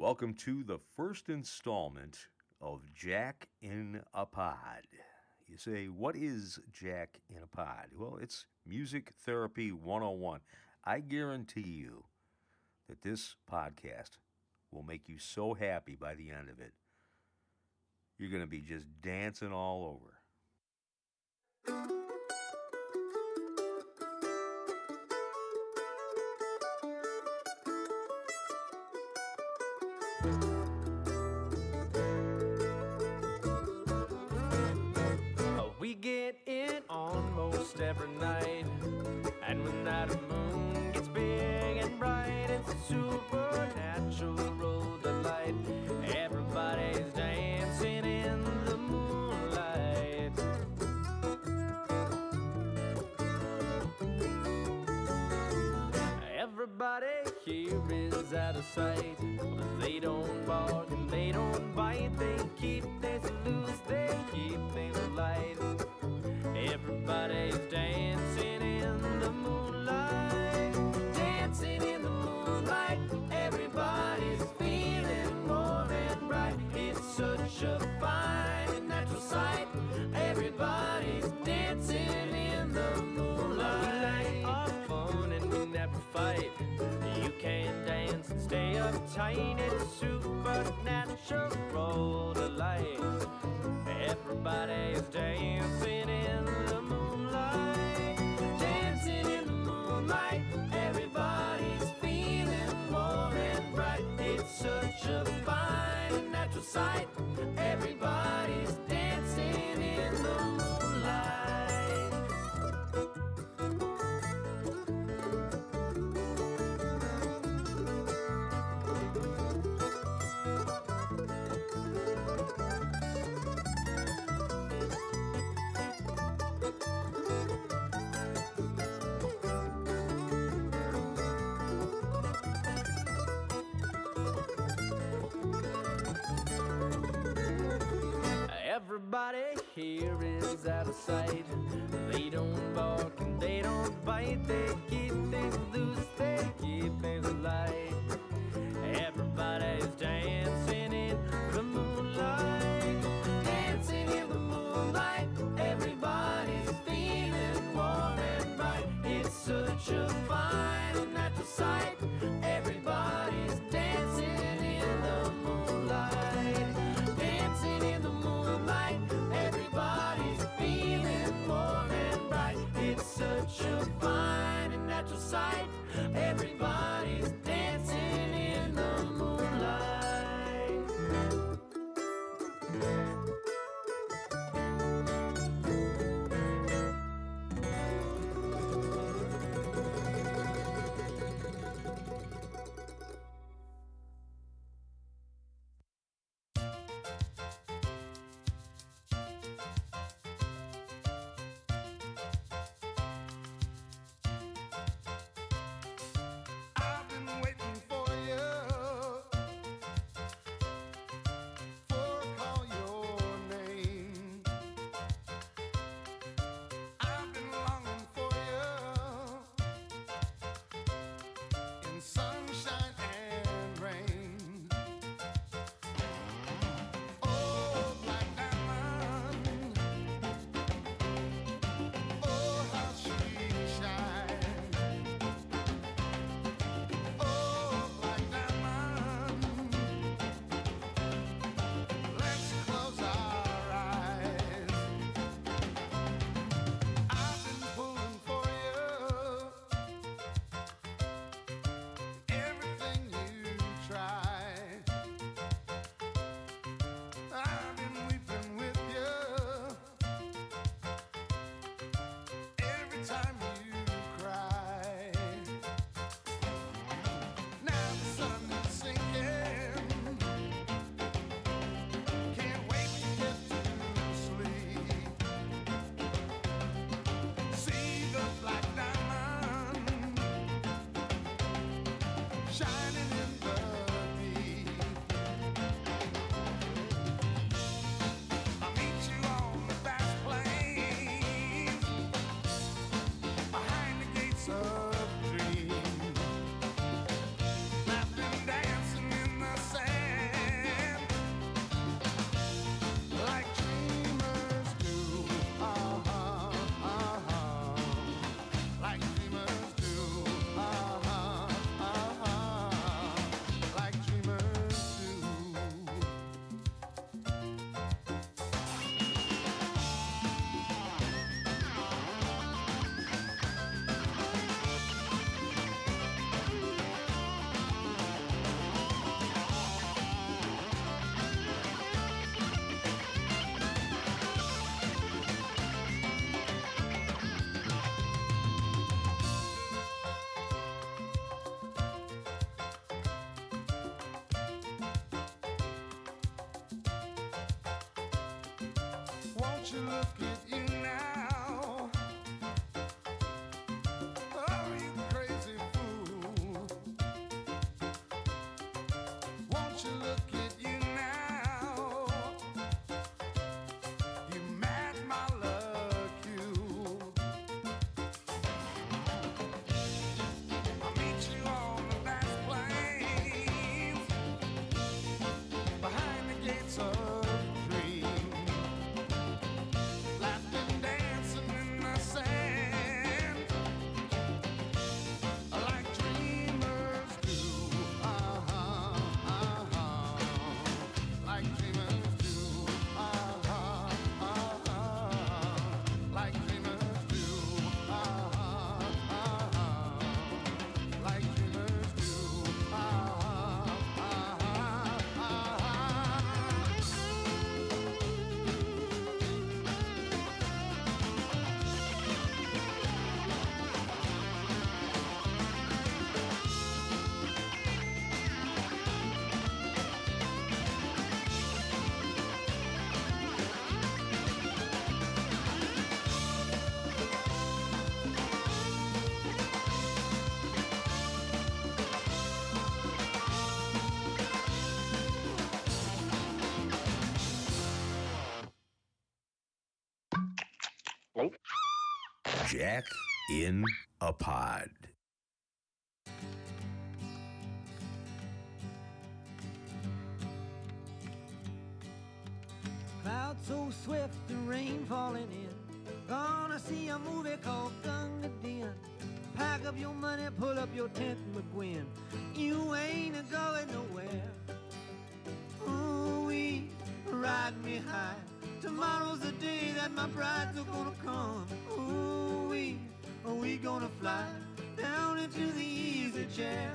Welcome to the first installment of Jack in a Pod. You say, What is Jack in a Pod? Well, it's Music Therapy 101. I guarantee you that this podcast will make you so happy by the end of it. You're going to be just dancing all over. side. time. You look in a Pod. Clouds so swift, the rain falling in. Gonna see a movie called Gunga Din. Pack up your money, pull up your tent, McGuinn. You ain't a going nowhere. Ooh, we ride me high. Tomorrow's the day that my brides are gonna come. Ooh, we are we gonna fly down into the easy chair.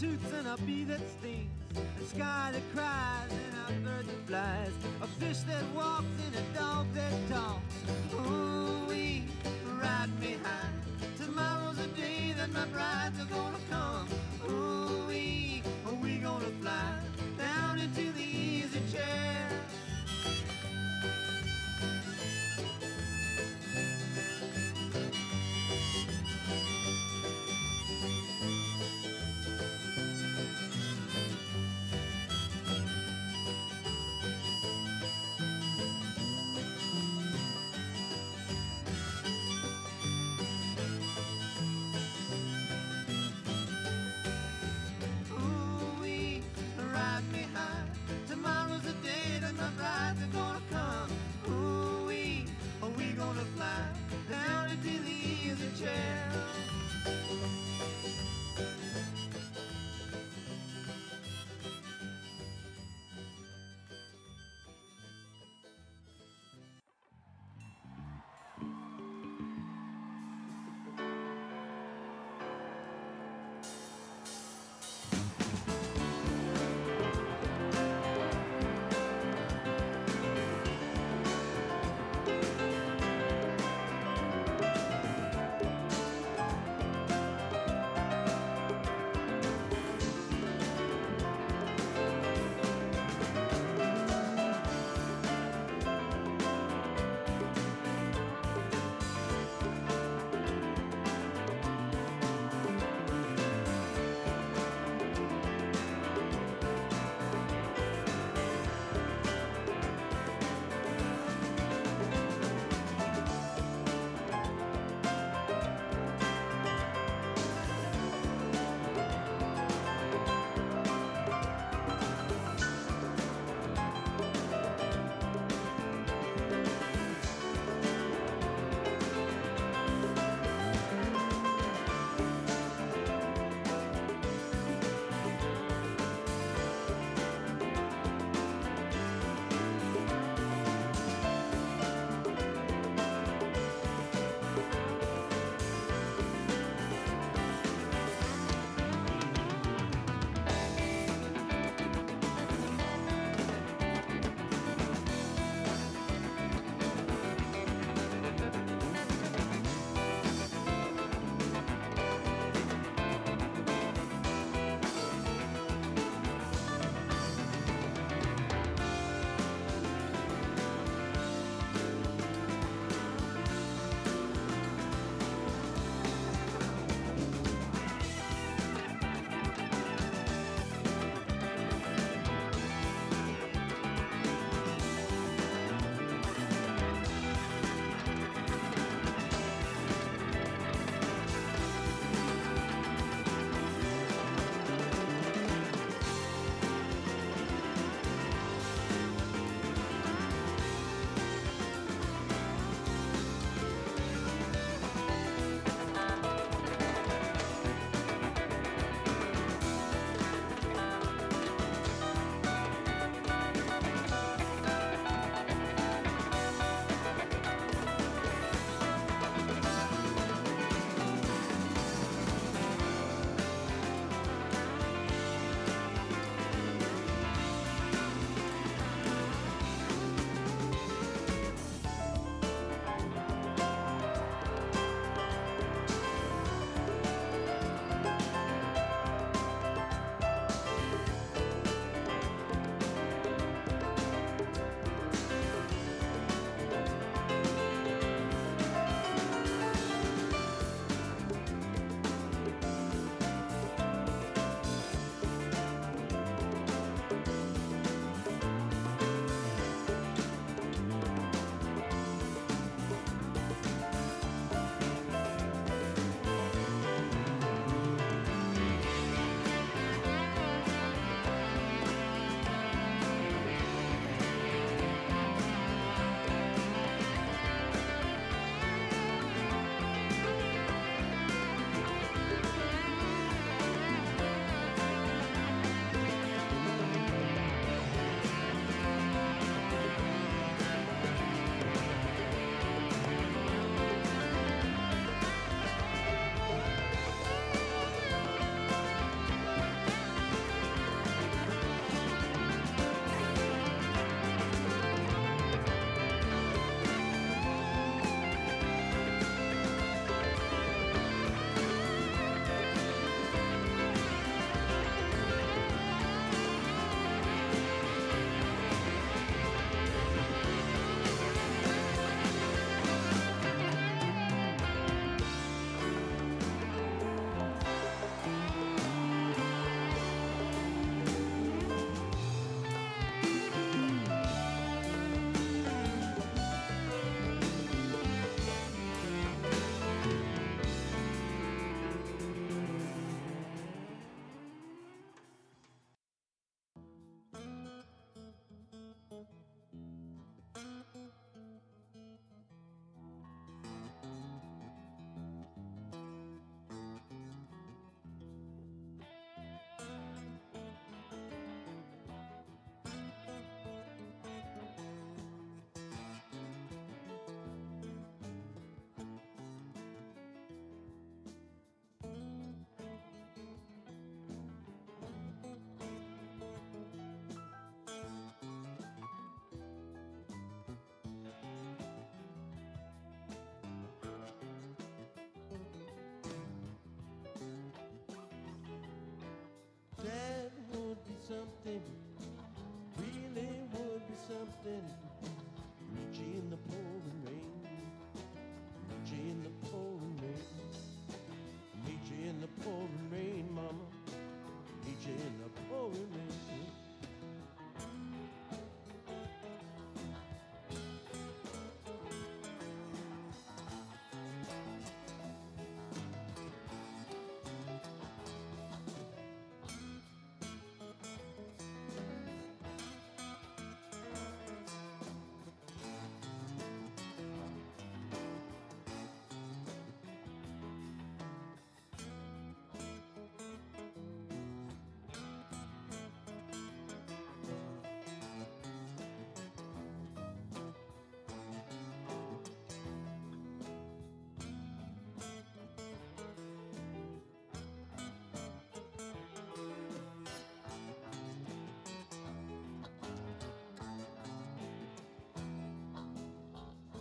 Toots and a bee that stings, a sky that cries and a bird that flies, a fish that walks and a dog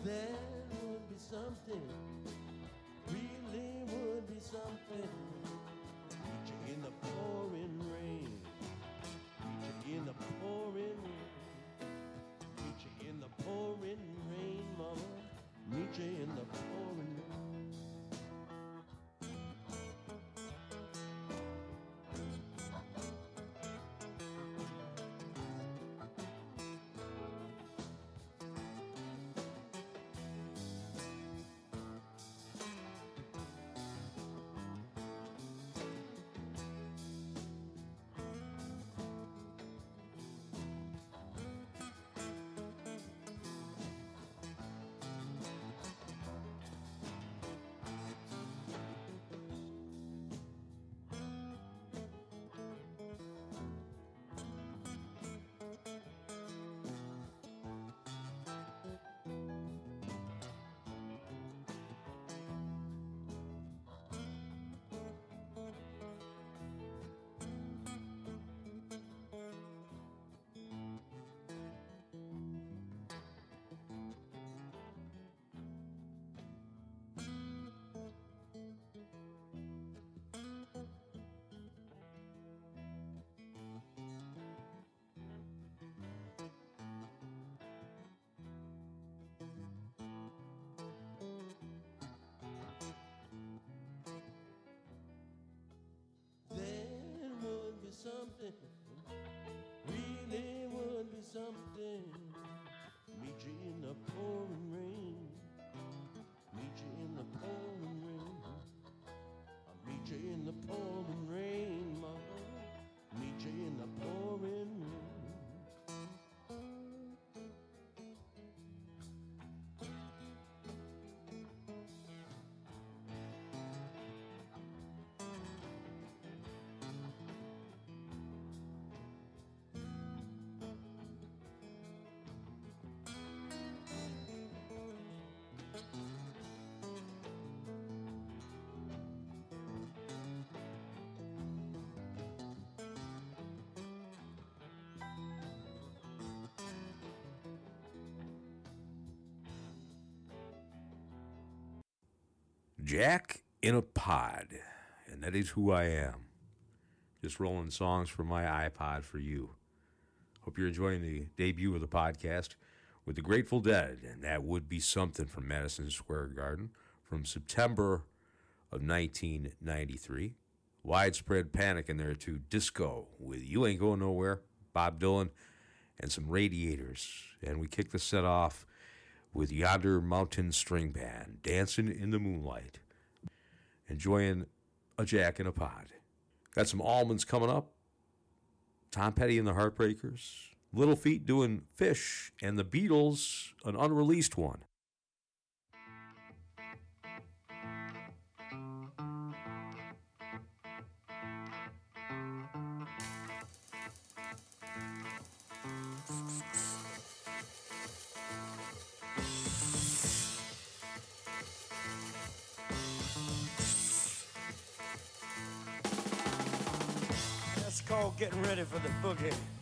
There would be something, really would be something. Something, really would be something. Jack in a pod, and that is who I am. Just rolling songs from my iPod for you. Hope you're enjoying the debut of the podcast with the Grateful Dead, and that would be something from Madison Square Garden from September of 1993. Widespread panic in there too. Disco with You Ain't Going Nowhere, Bob Dylan, and some radiators. And we kick the set off with Yonder Mountain String Band, dancing in the moonlight, enjoying a jack in a pod. Got some Allmans coming up. Tom Petty and the Heartbreakers, Little Feat doing Fish, and the Beatles, an unreleased one. Getting ready for the boogie.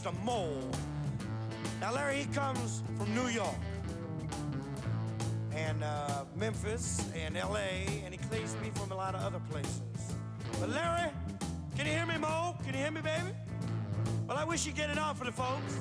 Alias the Mole. Now, Larry, he comes from New York and uh, Memphis and LA, and he claims me from a lot of other places. But Larry, can you hear me, Mo? Can you hear me, baby? Well, I wish you'd get it on for the folks.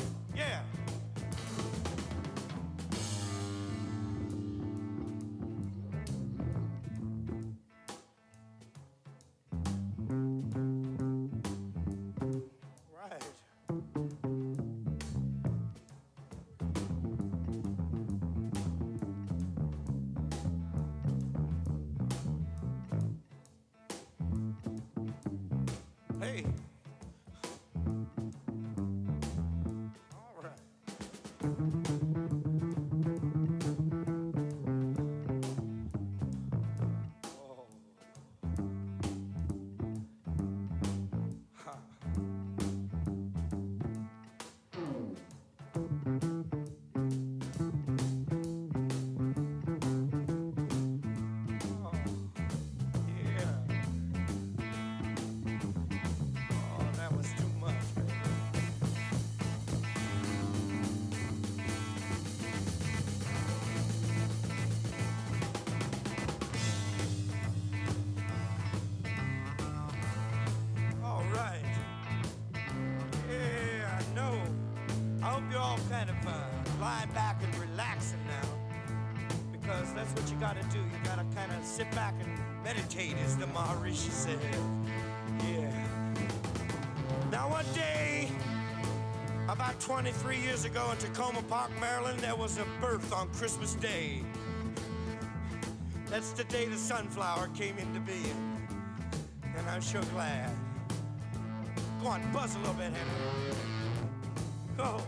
Gotta do. You gotta kind of sit back and meditate, as the Maharishi said. Yeah. Now, one day, about 23 years ago in Takoma Park, Maryland, there was a birth on Christmas Day. That's the day the sunflower came into being. And I'm sure glad. Go on, buzz a little bit, Henry. Go.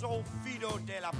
Border, here comes old Fido de la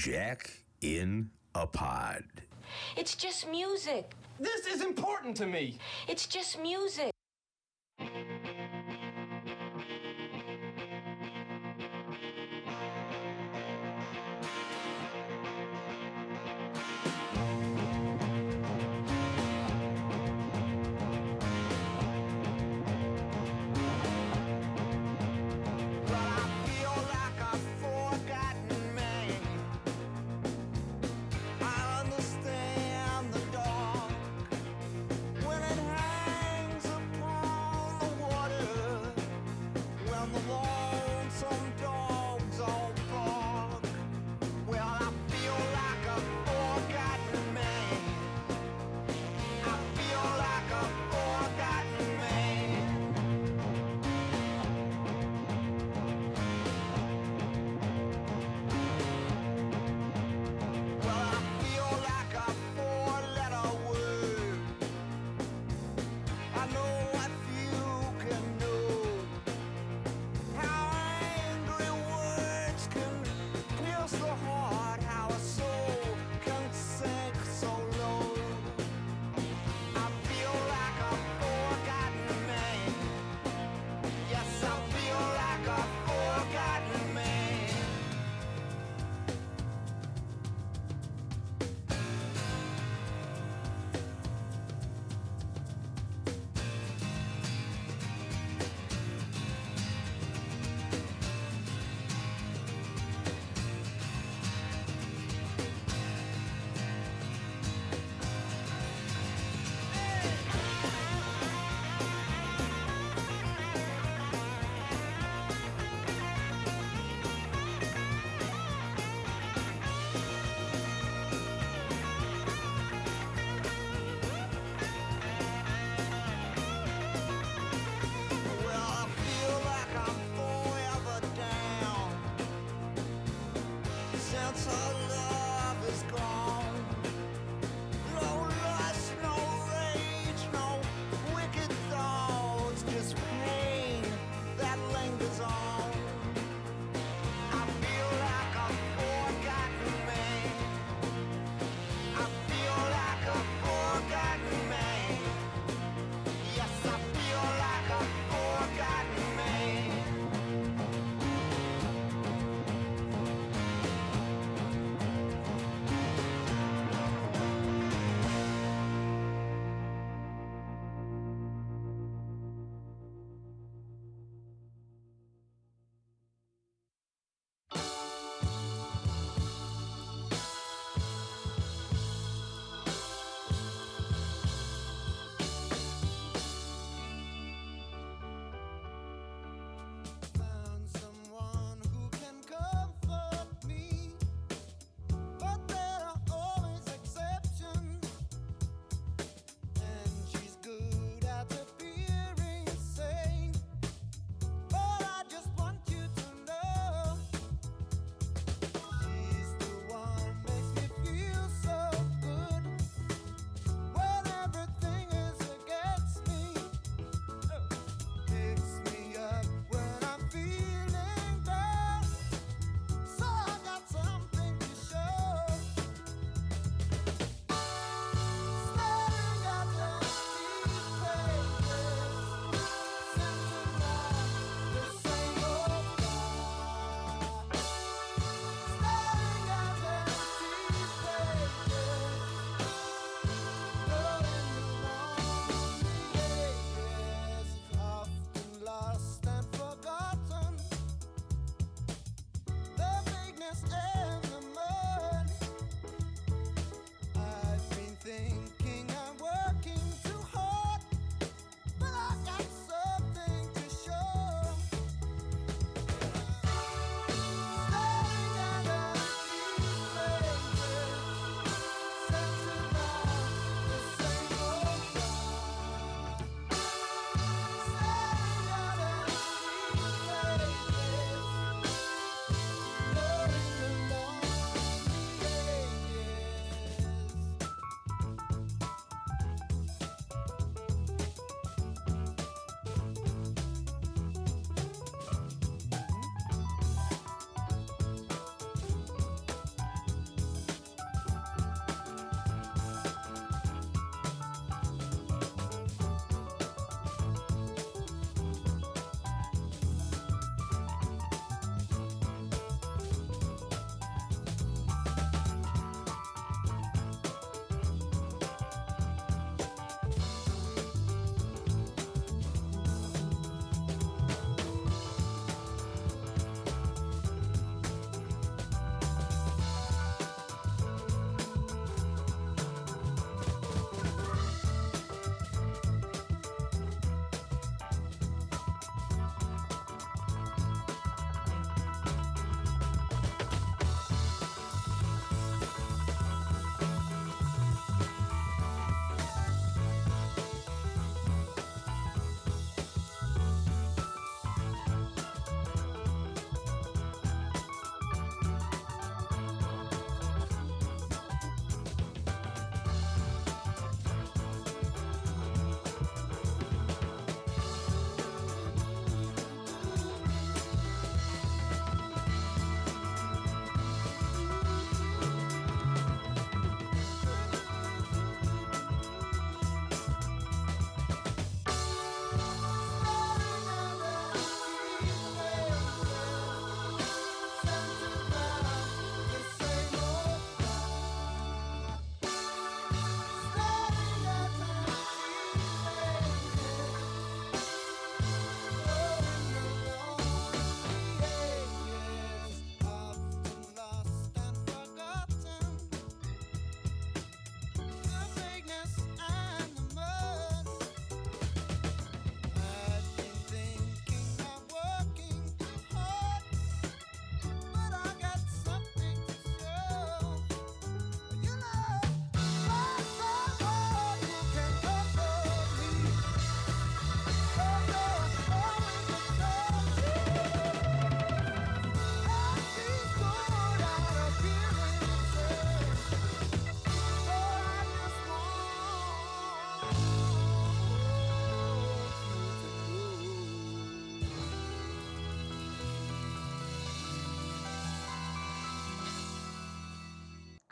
Jack in a Pod. It's just music. This is important to me. It's just music.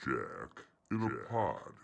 Jack in a pod.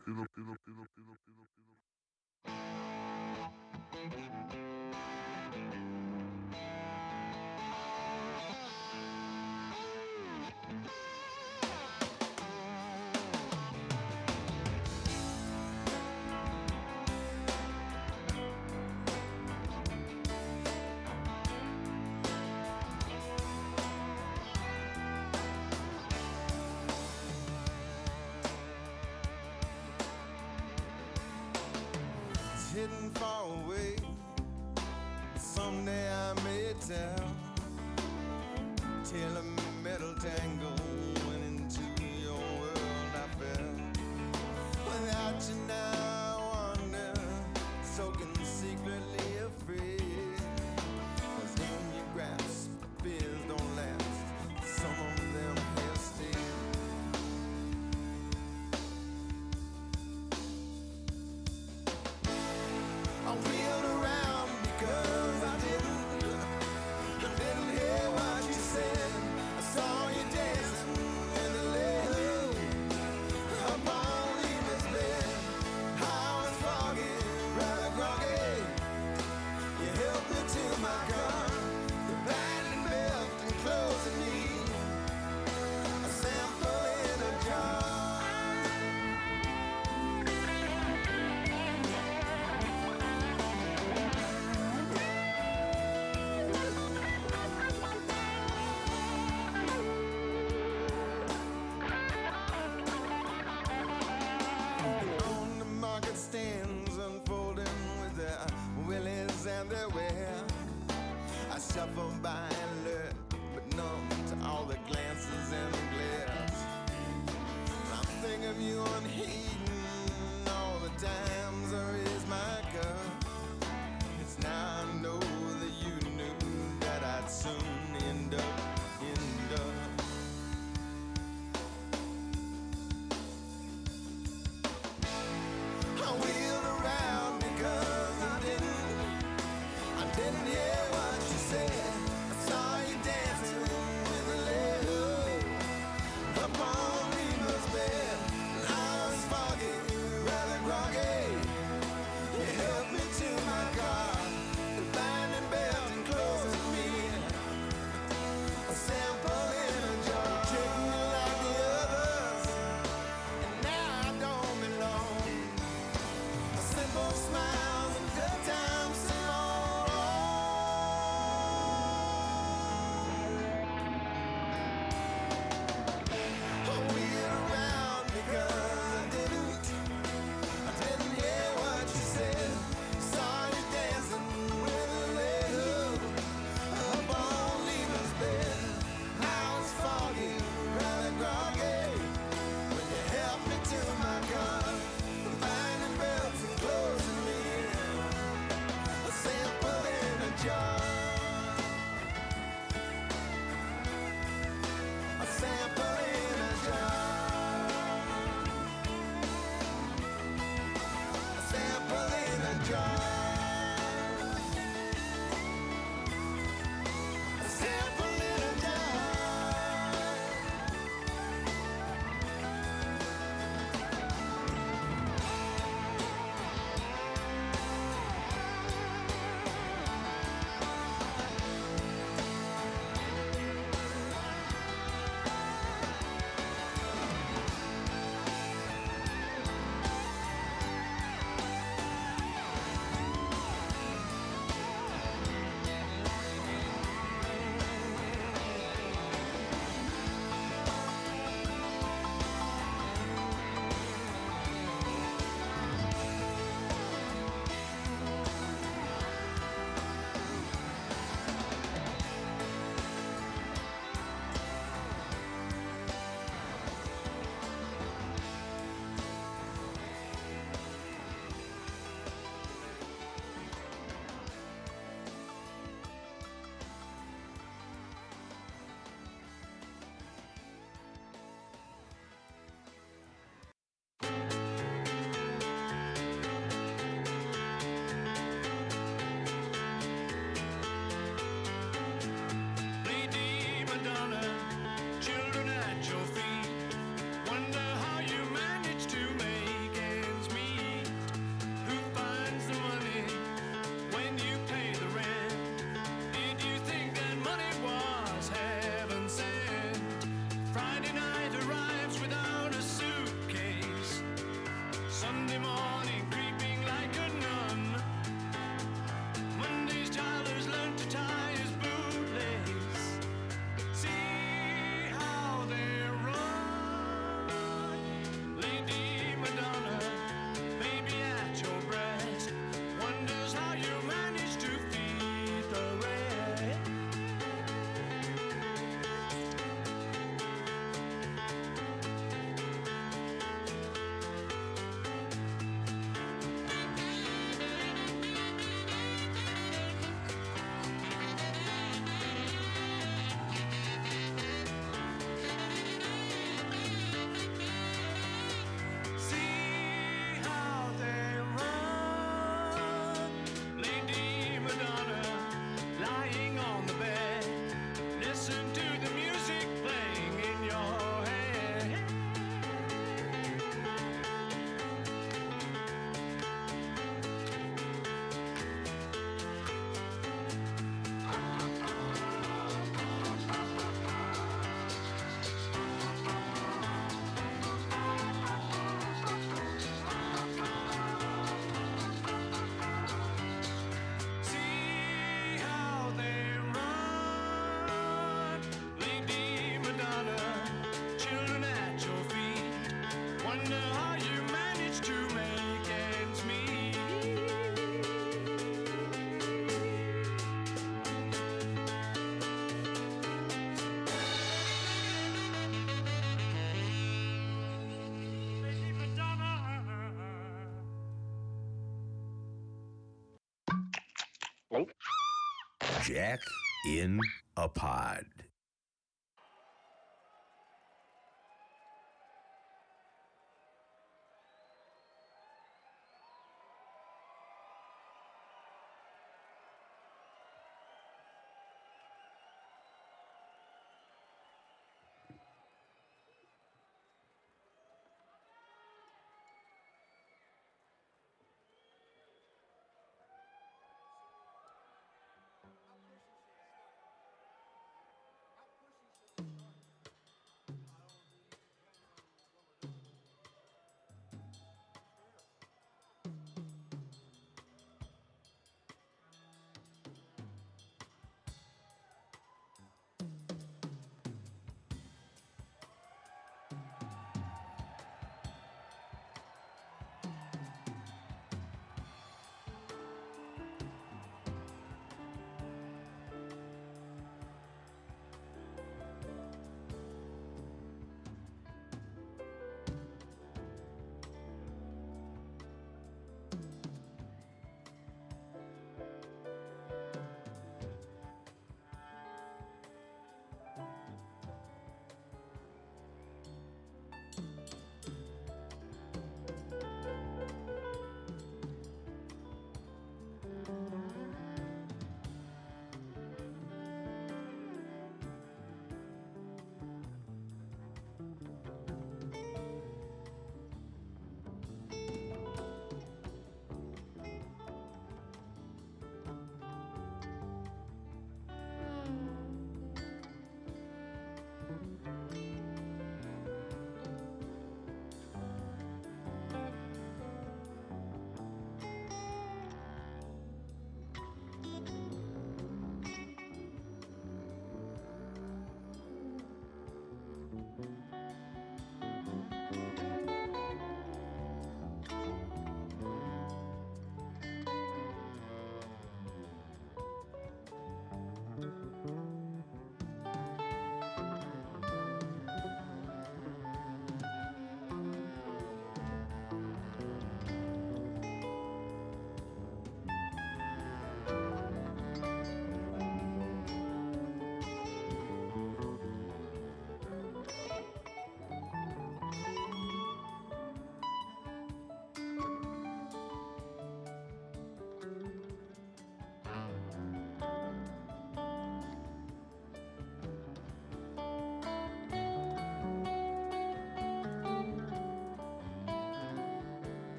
Jack in a Pod.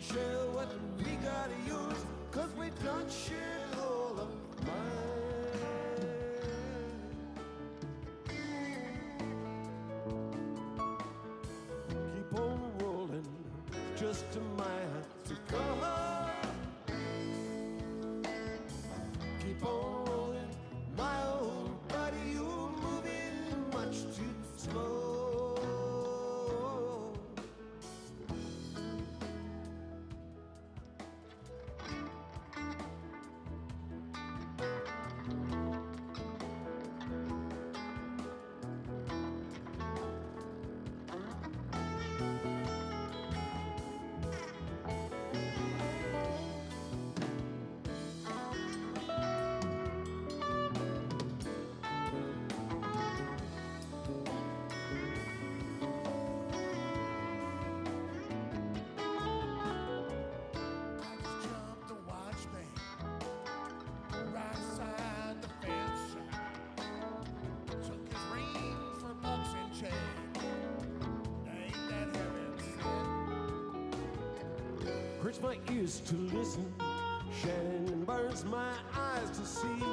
Share what we gotta use, cause we don't share all of mine. Keep on rolling, just a mile to come. Keep on hurts my ears to listen, Shannon burns my eyes to see.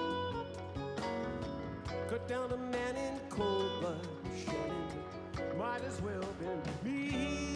Cut down a man in cold blood, Shannon might as well been me.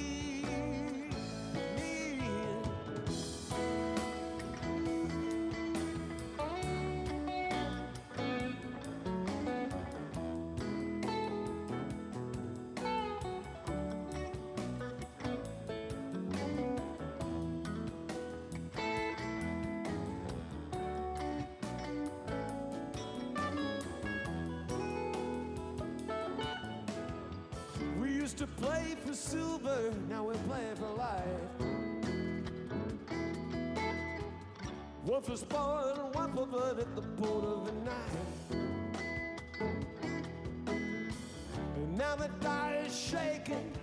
To play for silver, now we're playing for life. One for sport and one for blood at the point of a knife. And now the die is shaking,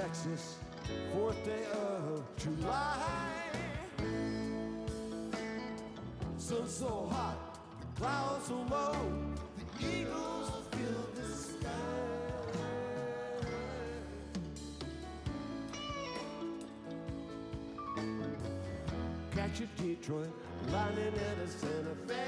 Texas, fourth day of July. Sun so hot, clouds so low, the eagles fill the sky. Catch a Detroit, lining at a Santa Fe.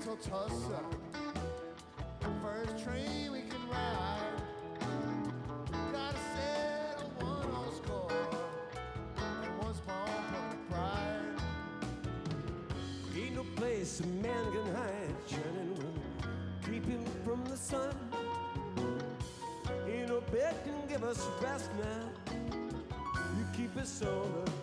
To Tulsa. First train we can ride. Gotta one on score. And pride. Ain't no place a man can hide, shining will keep him from the sun. Ain't no bed can give us rest now. You keep us on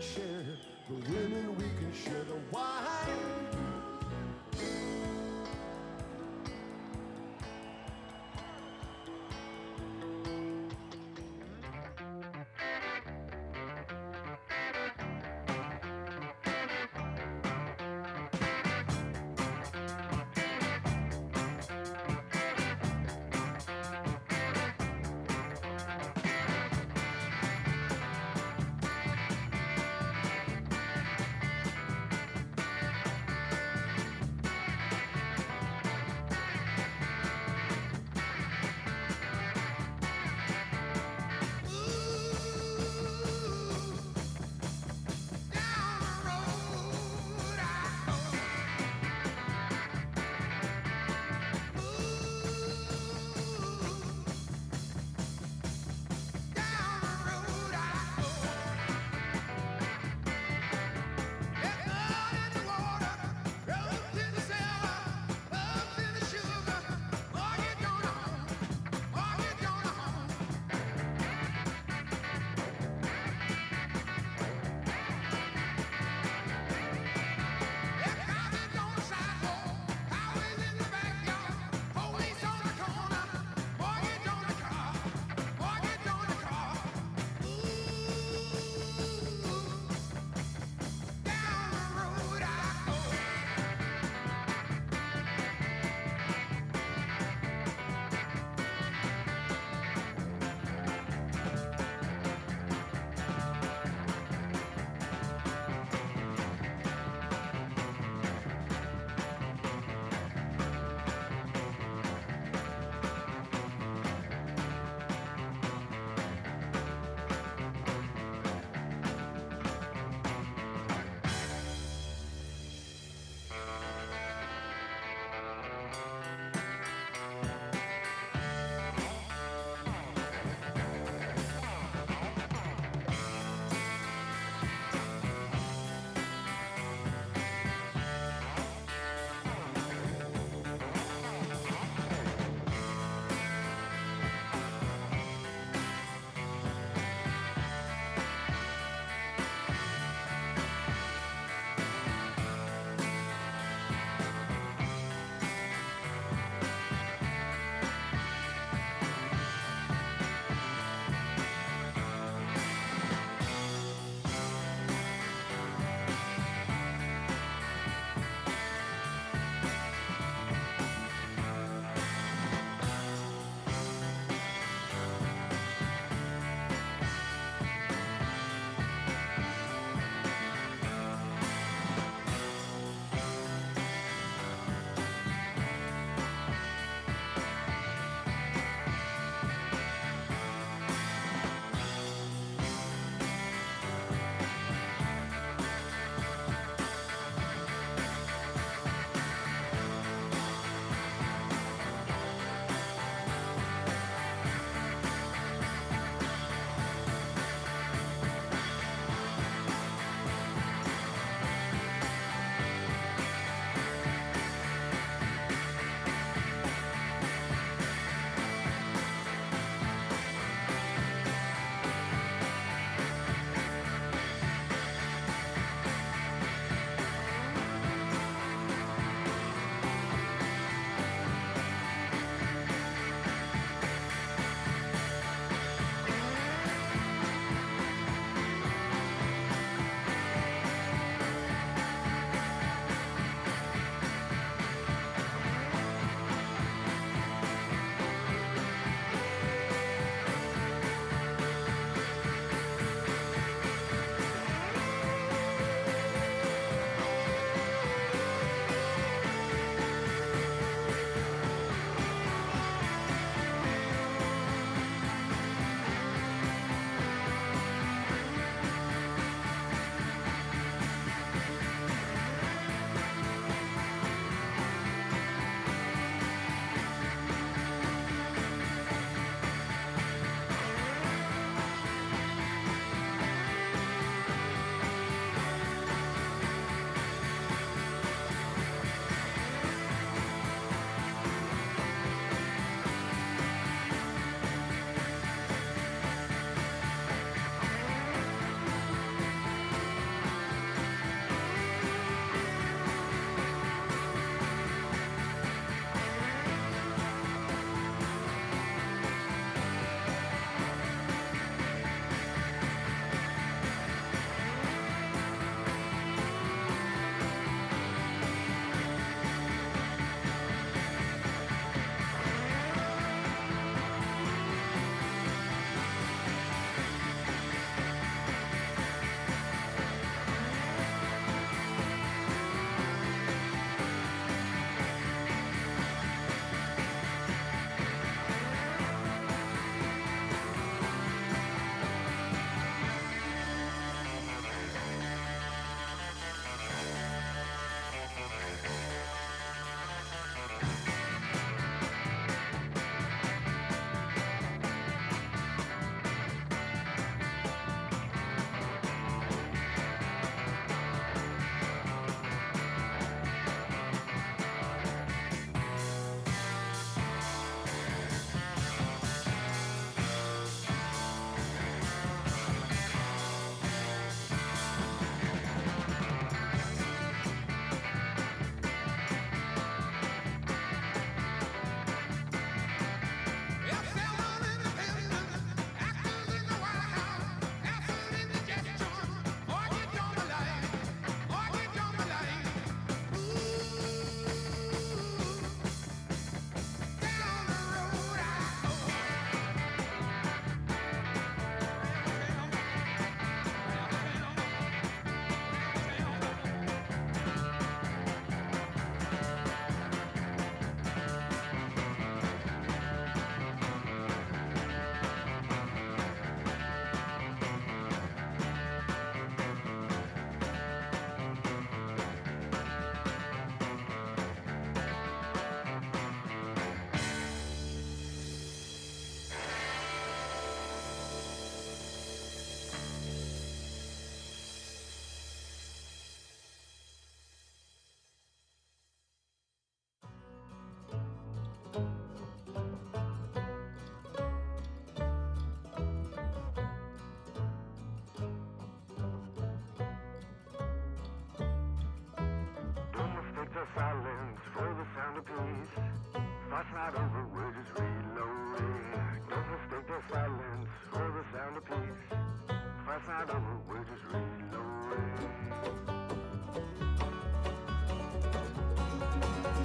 share the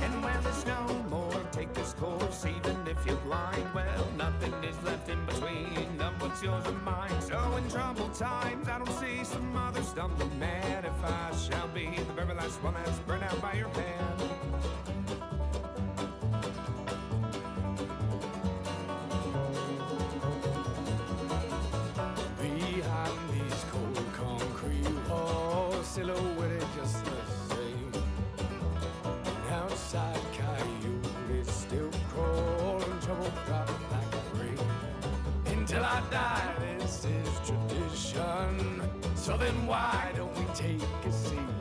And when there's no more, take this course, even if you're blind. Well, nothing is left in between of what's yours and mine. So in troubled times, I don't see some other stumbling man. If I shall be the very last one that's burned out by your hand. So then why don't we take a seat?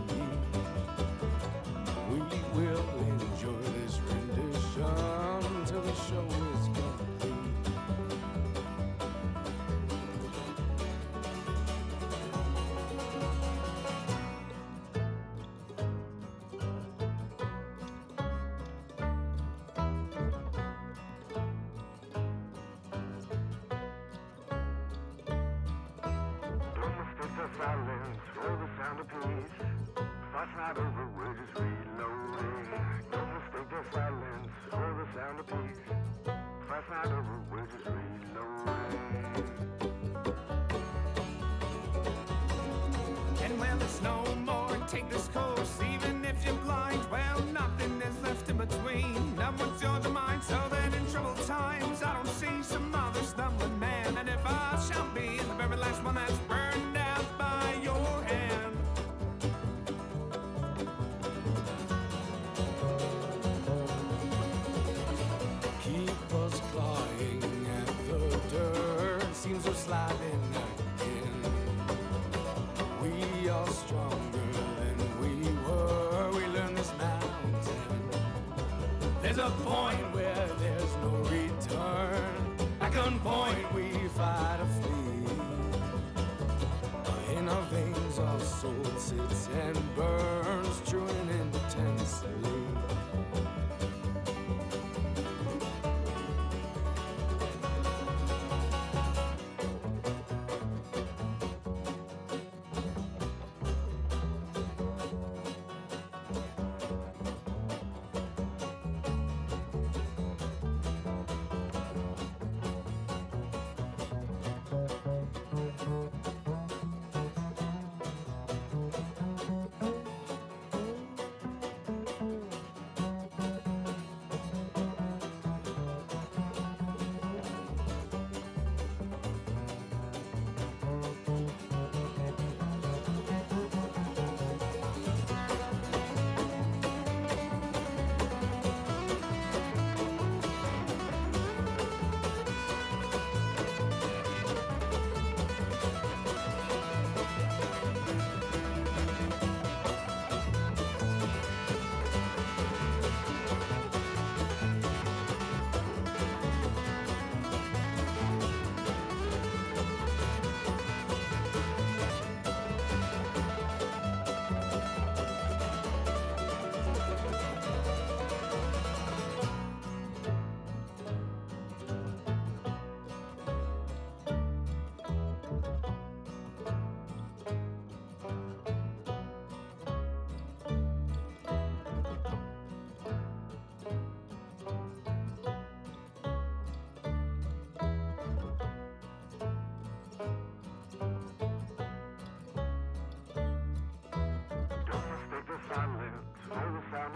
Seems we're sliding again. We are stronger than we were. We learned this mountain. There's a point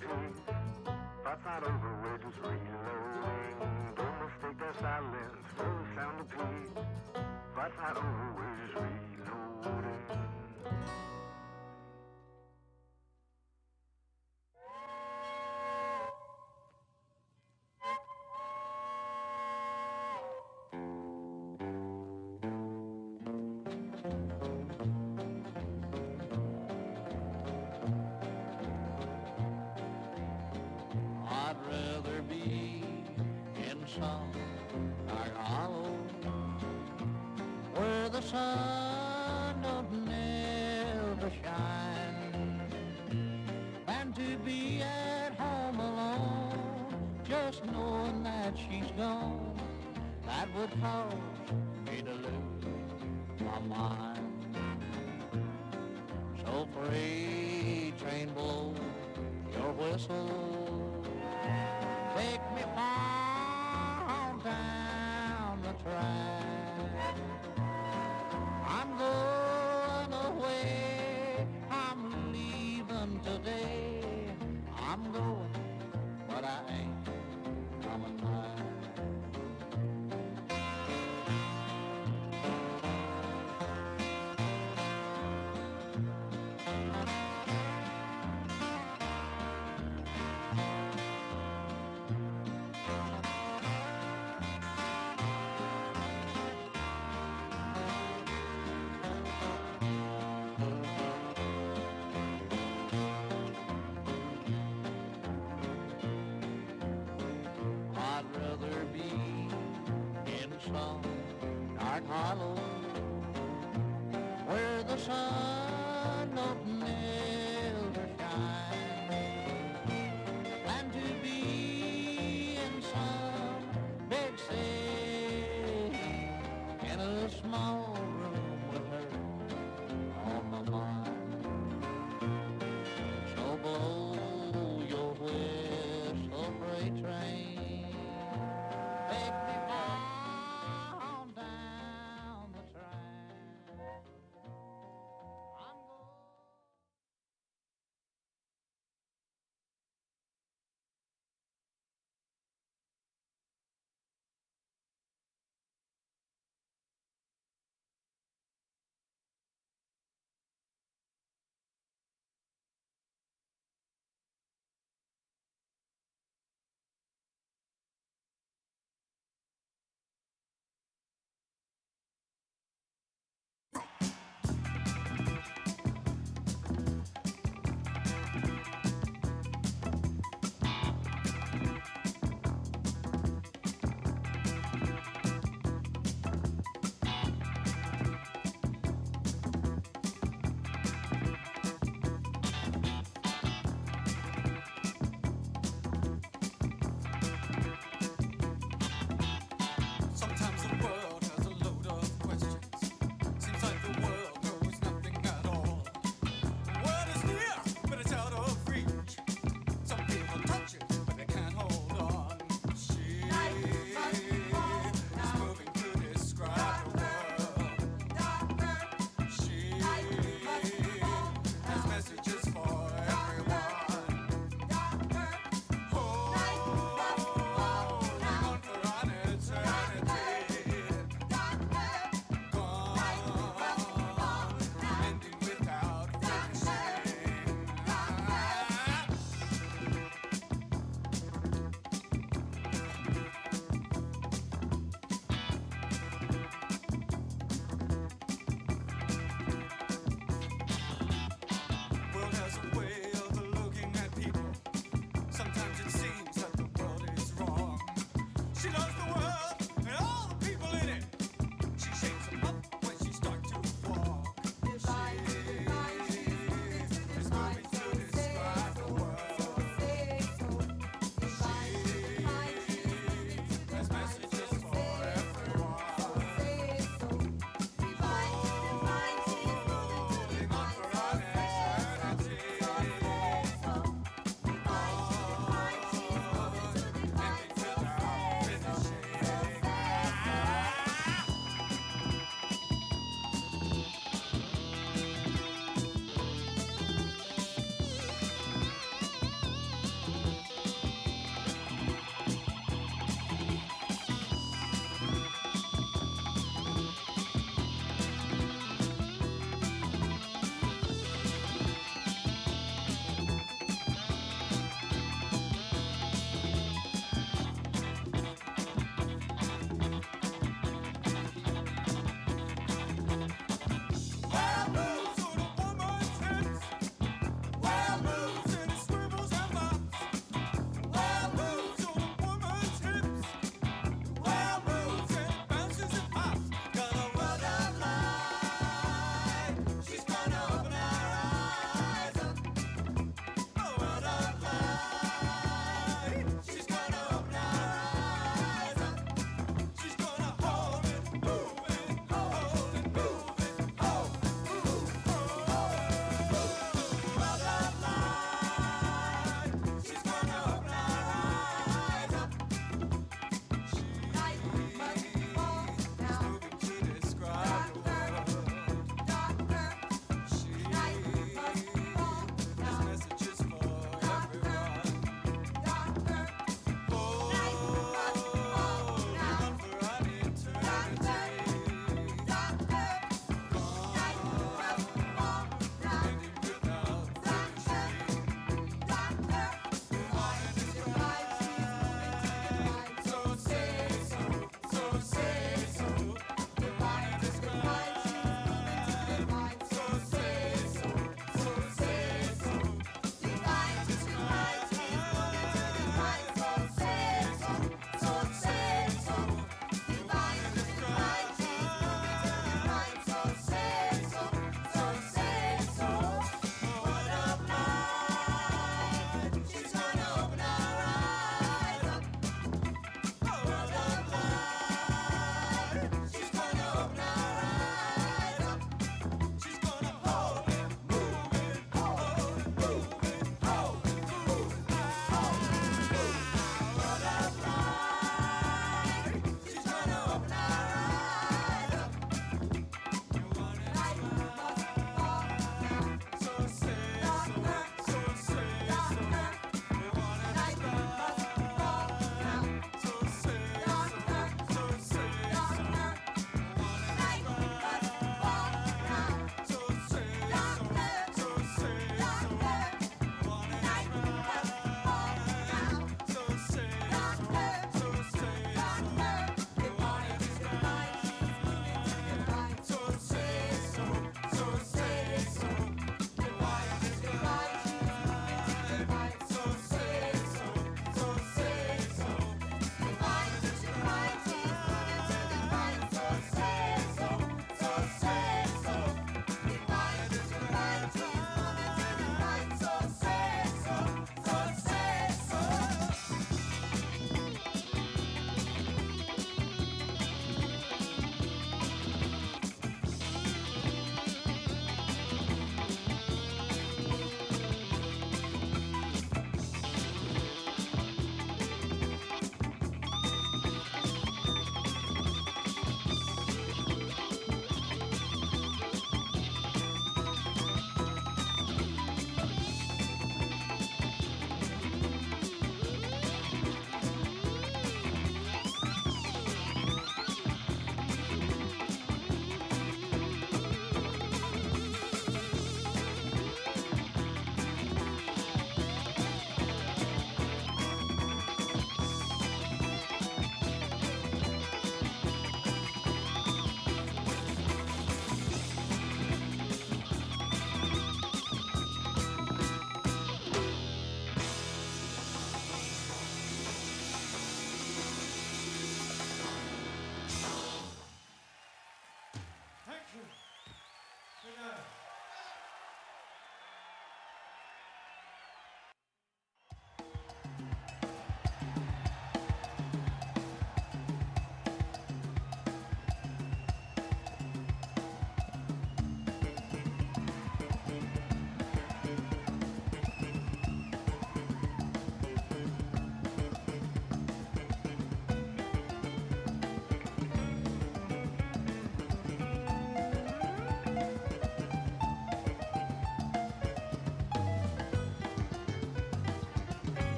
peace. Fight's not over, we're just reloading. Don't mistake the silence for the sound of peace. Fight's not over, we're just reloading.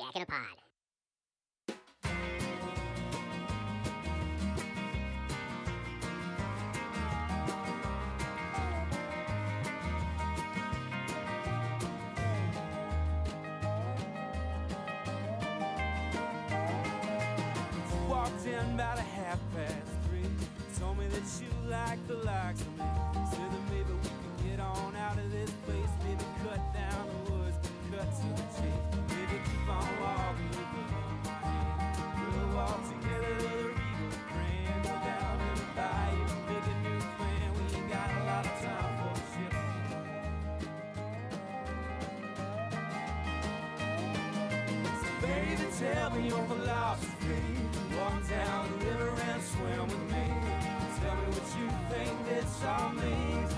Jack in a Pod. Tell me your philosophy. Walk down the river and swim with me. Tell me what you think this all means.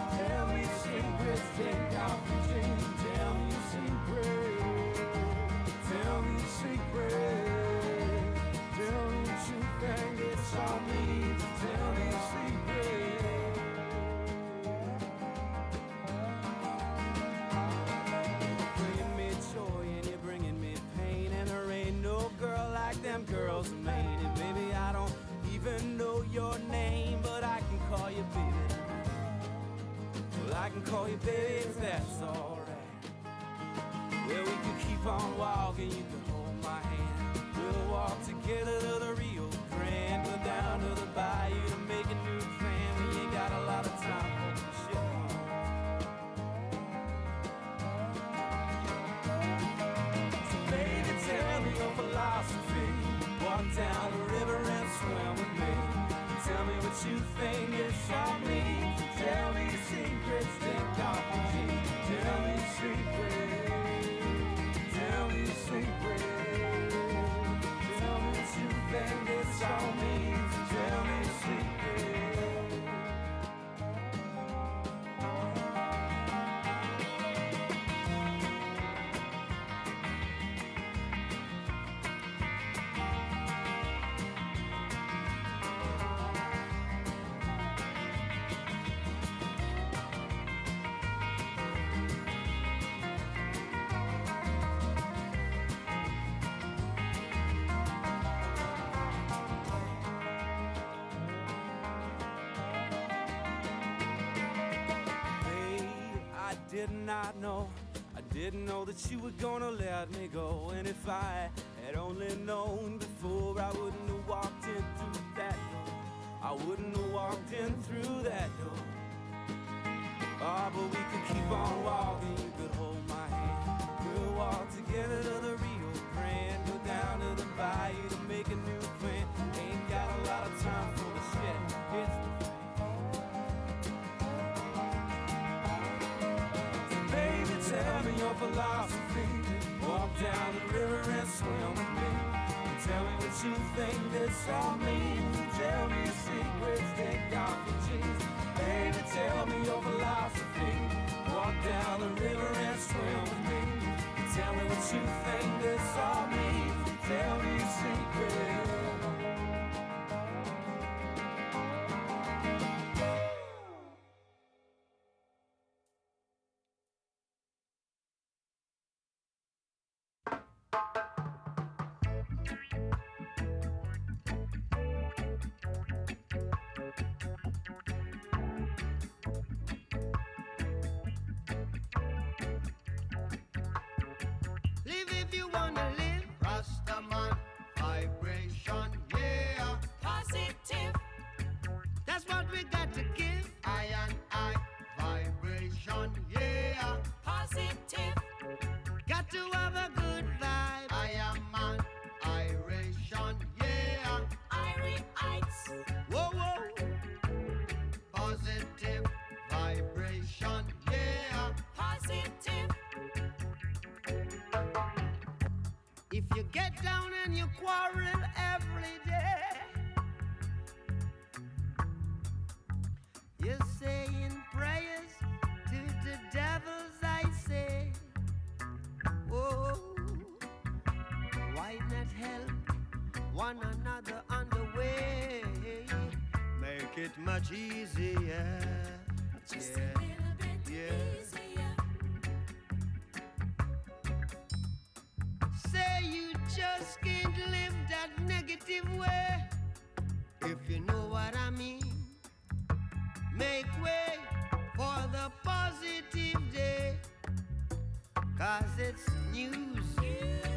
Girls I made. And baby, I don't even know your name, but I can call you baby. Well, I can call you baby if that's alright. Well, we could keep on walking, you could me what you did not know. I didn't know that you were gonna let me go. And if I had only known before, I wouldn't have walked in through that door. I wouldn't have walked in through philosophy. Walk down the river and swim with me. Tell me what you think this all means. Tell me your secrets, take off you wanna live. Rastaman vibration, yeah. Positive. That's what we got to give. I and I vibration, yeah. Positive. Got to have a good vibe. I am an Iration, yeah. Irites. Whoa, whoa. Positive vibration, yeah. Positive. You get down and you quarrel every day, you're saying prayers to the devils, I say. Oh, why not help one another on the way? Make it much easier. Just yeah. a little bit yeah. easier. Say you negative way, if you know what I mean. Make way for the positive day, cause it's news,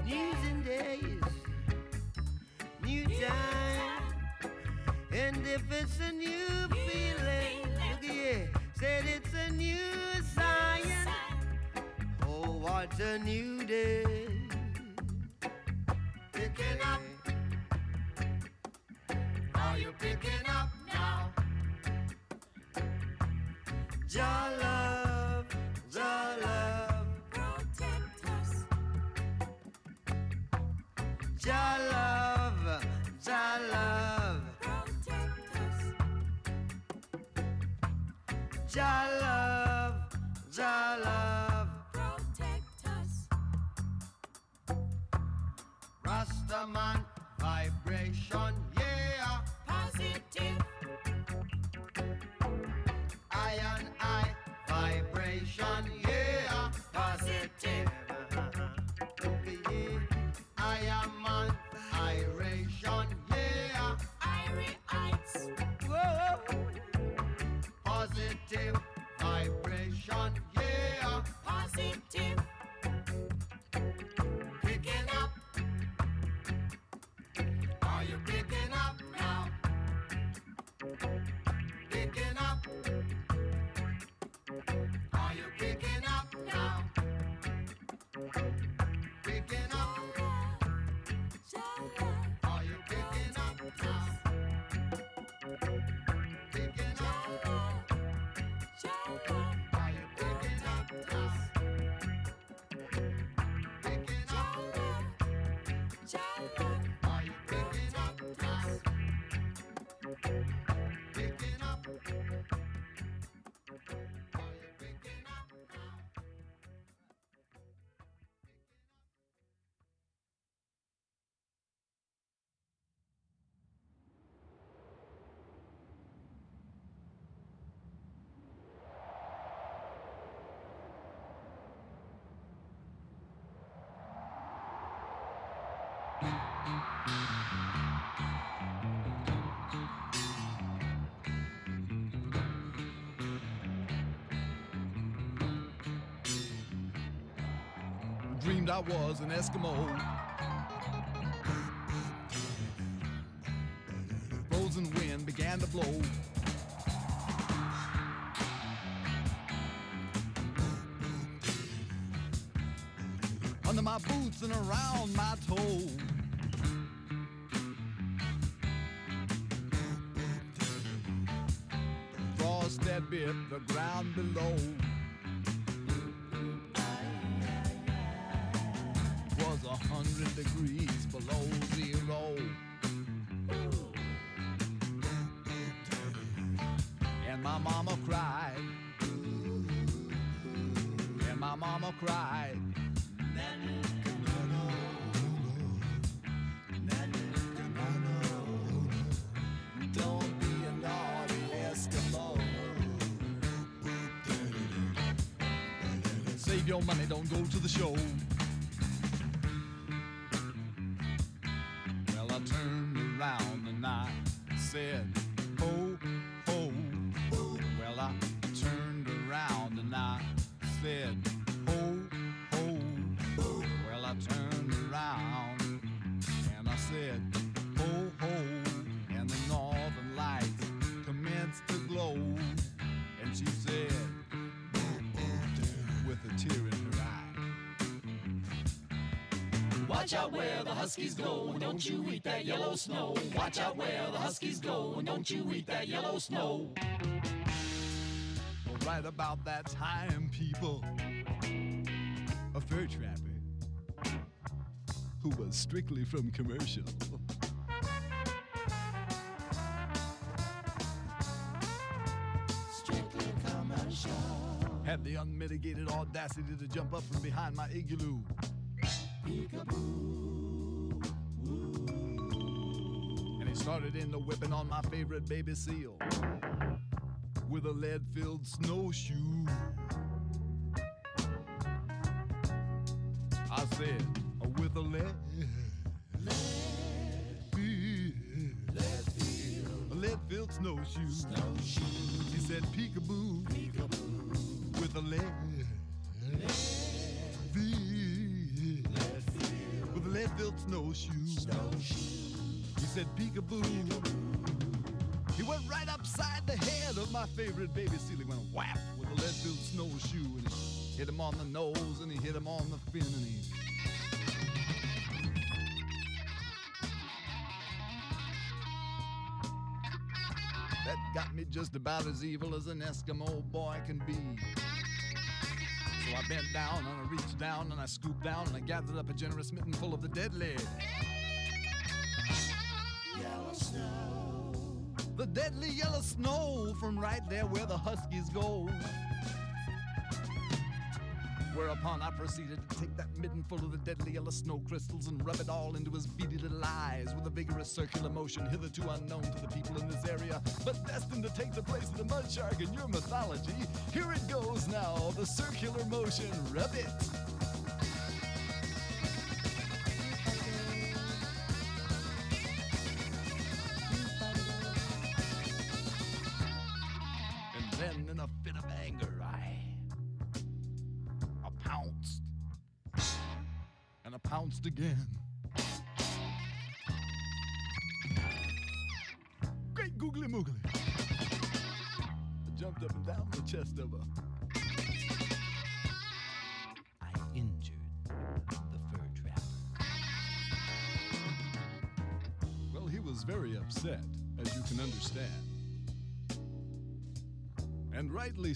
news and days, new time. And if it's a new feeling, look here, said it's a new science. Oh, what a new day. Picking up. Are you picking up now? Your love, your love. Protect us. Your love, your love. Protect us. Your love, Rastaman vibration, yeah. Positive. I and I vibration, was an Eskimo. Frozen wind began to blow. Under my boots and around my toe. Frost that bit the ground below. Cried. Don't be a naughty Eskimo. Save your money, don't go to the show. Watch out where the huskies go, and don't you eat that yellow snow. Right about that time, people, a fur trapper who was strictly from commercial. Strictly commercial. Had the unmitigated audacity to jump up from behind my igloo. Started in the whipping on my favorite baby seal. With a lead filled snowshoe. I said, oh, with a lead, lead lead-filled snowshoe. He said peekaboo, peekaboo, with a lead, field, with a lead-filled snowshoe. He said peekaboo. He went right upside the head of my favorite baby seal. He went whap with a lead-filled snowshoe, and he hit him on the nose, and he hit him on the fin, and he. That got me just about as evil as an Eskimo boy can be. So I bent down and I reached down and I scooped down and I gathered up a generous mitten full of the deadly. Yellow snow. The deadly yellow snow from right there where the huskies go. Whereupon I proceeded to take that mitten full of the deadly yellow snow crystals and rub it all into his beady little eyes with a vigorous circular motion hitherto unknown to the people in this area, but destined to take the place of the mud shark in your mythology. Here it goes now, the circular motion, rub it.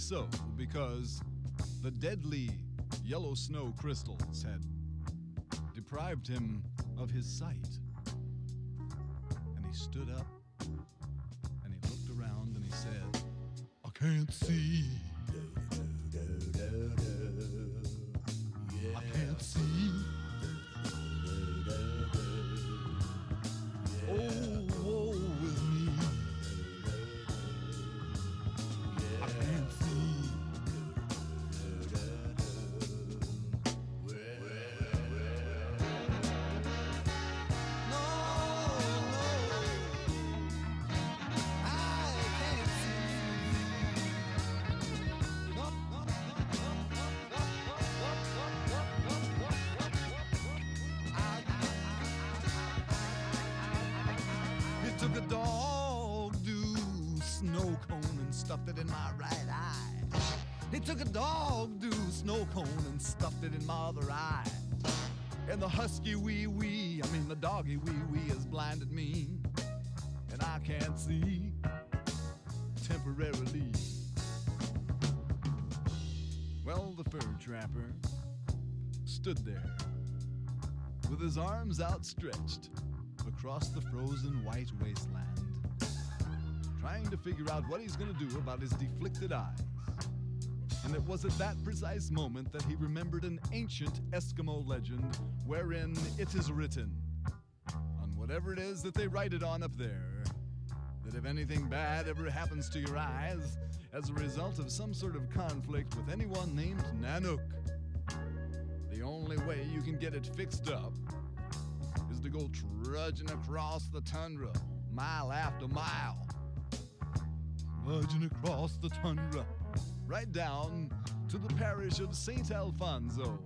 So, because the deadly yellow snow crystals had deprived him of his sight. And he stood up and he looked around and he said, I can't see. In my other eye. And the husky wee wee, I mean the doggy wee wee, has blinded me, and I can't see temporarily. Well, the fur trapper stood there with his arms outstretched across the frozen white wasteland, trying to figure out what he's going to do about his deflicted eyes. And it was at that precise moment that he remembered an ancient Eskimo legend wherein it is written, on whatever it is that they write it on up there, that if anything bad ever happens to your eyes as a result of some sort of conflict with anyone named Nanook, the only way you can get it fixed up is to go trudging across the tundra, mile after mile. Trudging across the tundra, right down to the parish of St. Alfonzo.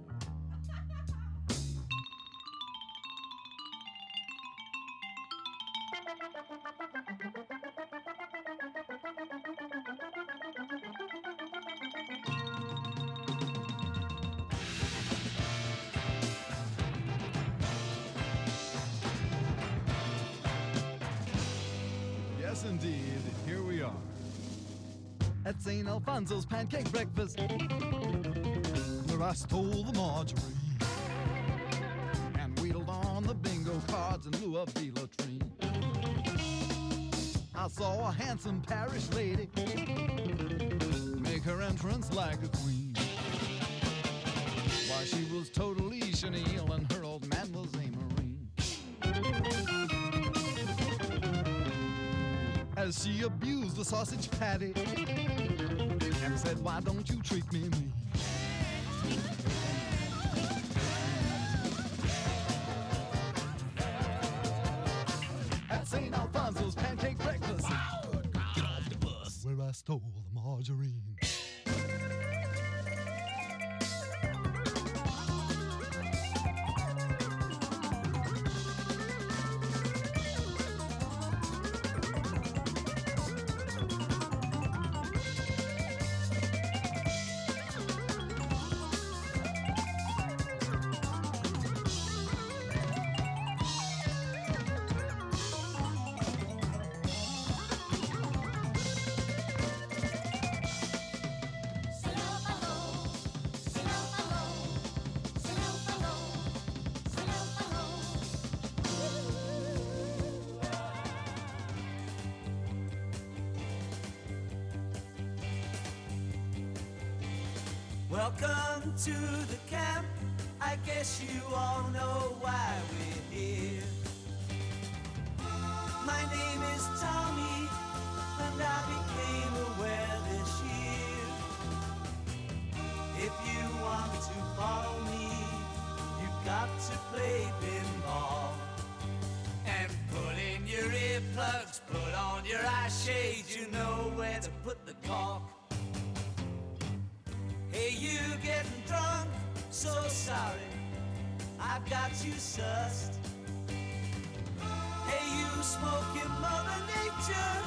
Pancake breakfast, where I stole the margarine and wheedled on the bingo cards in lieu of velotrine. I saw a handsome parish lady make her entrance like a queen. Why, she was totally chenille and her old man was a marine. As she abused the sausage patty Why don't you treat me camp. I guess you all know why we're here. My name is Tommy, and I became aware this year. If you want to follow me, you've got to play pinball. And put in your earplugs, put on your eye shades, you know where to put the cork. Hey, you getting drunk? So sorry, I've got you sussed. Hey, you smoking Mother Nature?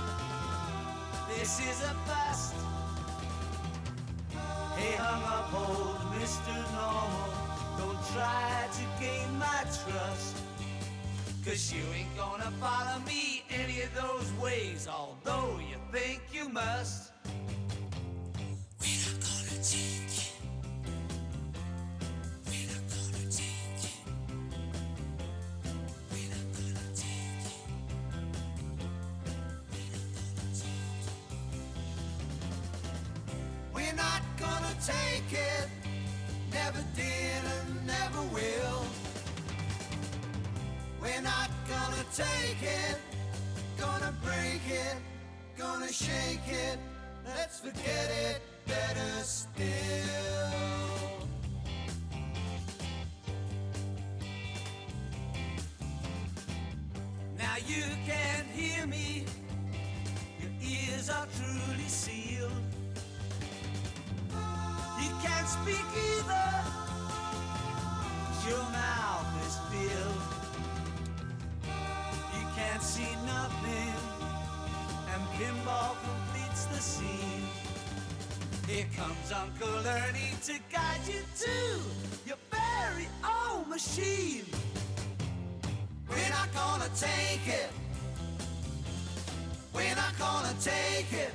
This is a bust. Hey, hung up old Mr. Normal, don't try to gain my trust. Cause you ain't gonna follow me any of those ways, although you think you must. We're not gonna take it. Never did and never will. We're not gonna take it. Gonna break it. Gonna shake it. Let's forget it. Better still. Now you can't hear me. Your ears are truly sealed. Can't speak either. Your mouth is filled. You can't see nothing. And pinball completes the scene. Here comes Uncle Ernie to guide you to your very own machine. We're not gonna take it. We're not gonna take it.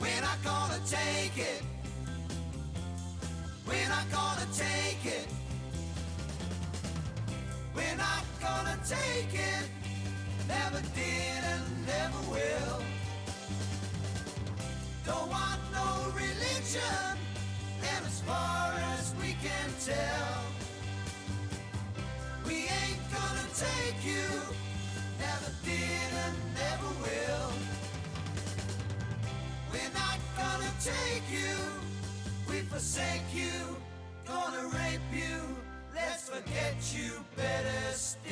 We're not gonna take it. We're not gonna take it. We're not gonna take it. Never did and never will. Don't want no religion. And as far as we can tell. We ain't gonna take you, never did and never will. We're not gonna take you, we forsake you, gonna rape you, let's forget you better still.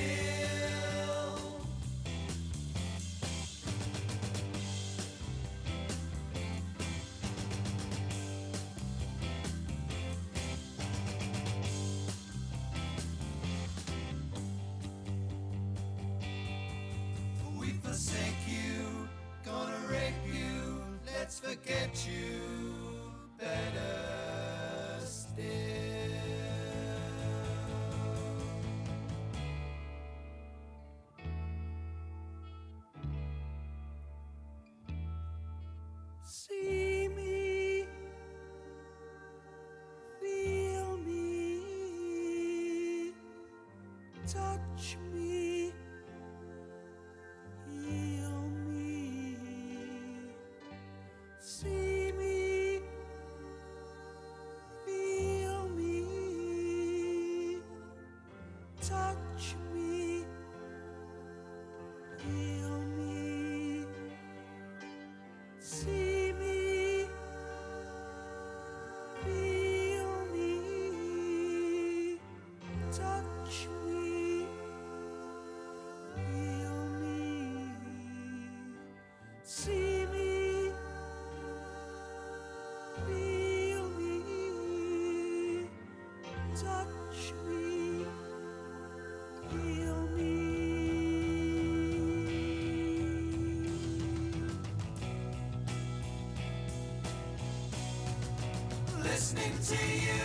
To you.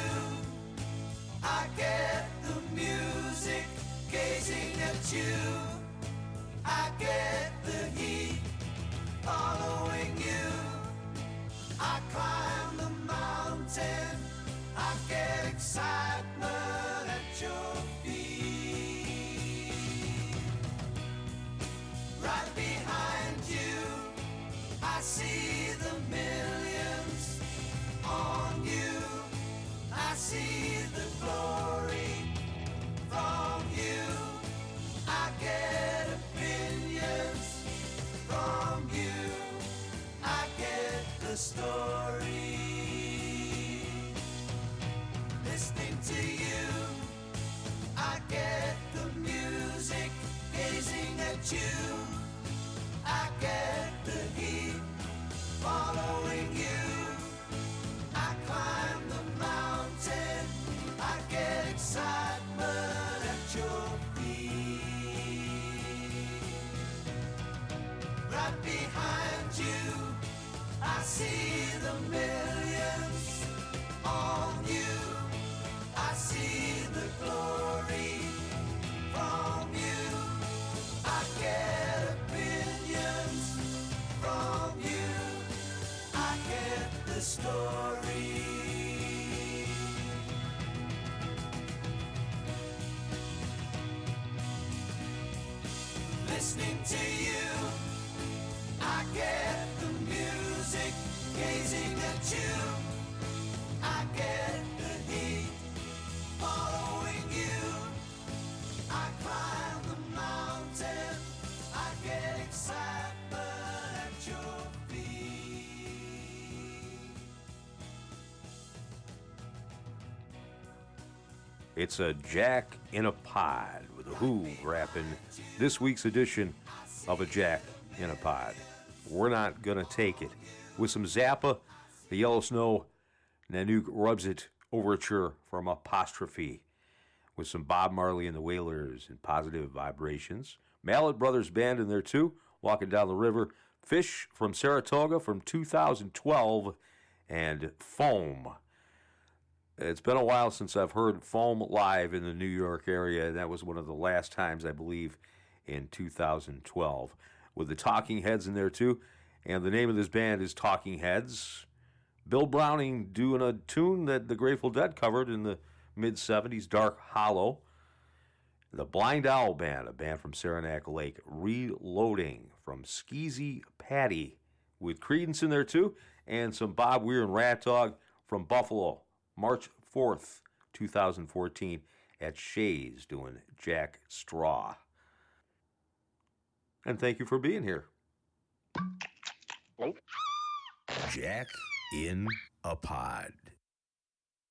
It's a Jack in a Pod with a Who wrapping this week's edition of a Jack in a Pod. We're not going to take it. With some Zappa, the Yellow Snow, Nanook rubs it overture from Apostrophe. With some Bob Marley and the Wailers and Positive Vibrations. Mallet Brothers Band in there too, Walking Down the River. Phish from Saratoga from 2012. And Foam it's been a while since I've heard Foam live in the New York area. And that was one of the last times, I believe, in 2012. With the Talking Heads in there too. And the name of this band is Talking Heads. Bill Browning doing a tune that the Grateful Dead covered in the mid 70s, Dark Hollow. The Blind Owl Band, a band from Saranac Lake, reloading from Skeezy Patty with Creedence in there too, and some Bob Weir and Rat Dog from Buffalo. March 4th, 2014, at Shea's doing Jack Straw. And thank you for being here. Jack in a Pod.